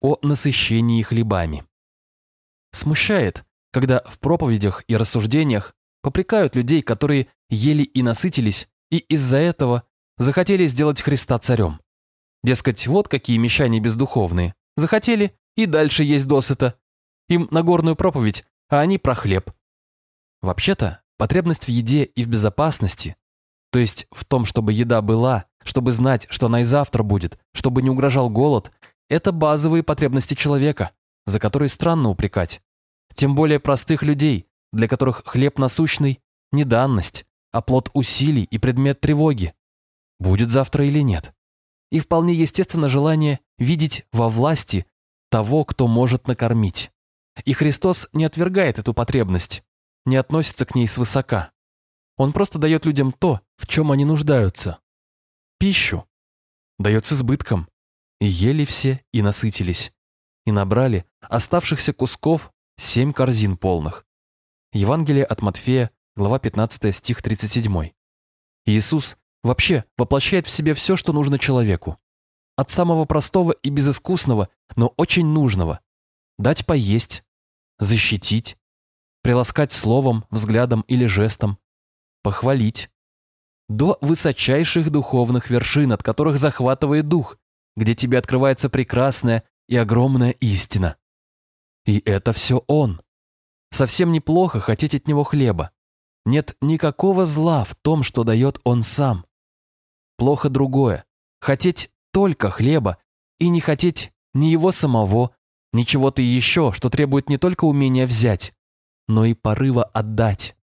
о насыщении хлебами. Смущает, когда в проповедях и рассуждениях попрекают людей, которые ели и насытились, и из-за этого захотели сделать Христа царем. Дескать, вот какие мещане бездуховные. Захотели и дальше есть досыта. Им Нагорную проповедь, а они про хлеб. Вообще-то, потребность в еде и в безопасности, то есть в том, чтобы еда была, чтобы знать, что она и завтра будет, чтобы не угрожал голод, это базовые потребности человека, за которые странно упрекать. Тем более простых людей, для которых хлеб насущный – не данность, а плод усилий и предмет тревоги. Будет завтра или нет. И вполне естественно желание видеть во власти того, кто может накормить. И Христос не отвергает эту потребность, не относится к ней свысока. Он просто дает людям то, в чем они нуждаются. Пищу. Дает с избытком. Ели все, и насытились. И набрали оставшихся кусков семь корзин полных. Евангелие от Матфея, глава 15, стих 37. Иисус вообще воплощает в себе все, что нужно человеку. От самого простого и безыскусного, но очень нужного. Дать поесть, защитить, приласкать словом, взглядом или жестом, похвалить. До высочайших духовных вершин, от которых захватывает дух, где тебе открывается прекрасная и огромная истина. И это все Он. Совсем неплохо хотеть от Него хлеба. Нет никакого зла в том, что дает Он сам. Плохо другое. Хотеть только хлеба и не хотеть ни Его самого, ни чего-то еще, что требует не только умения взять, но и порыва отдать.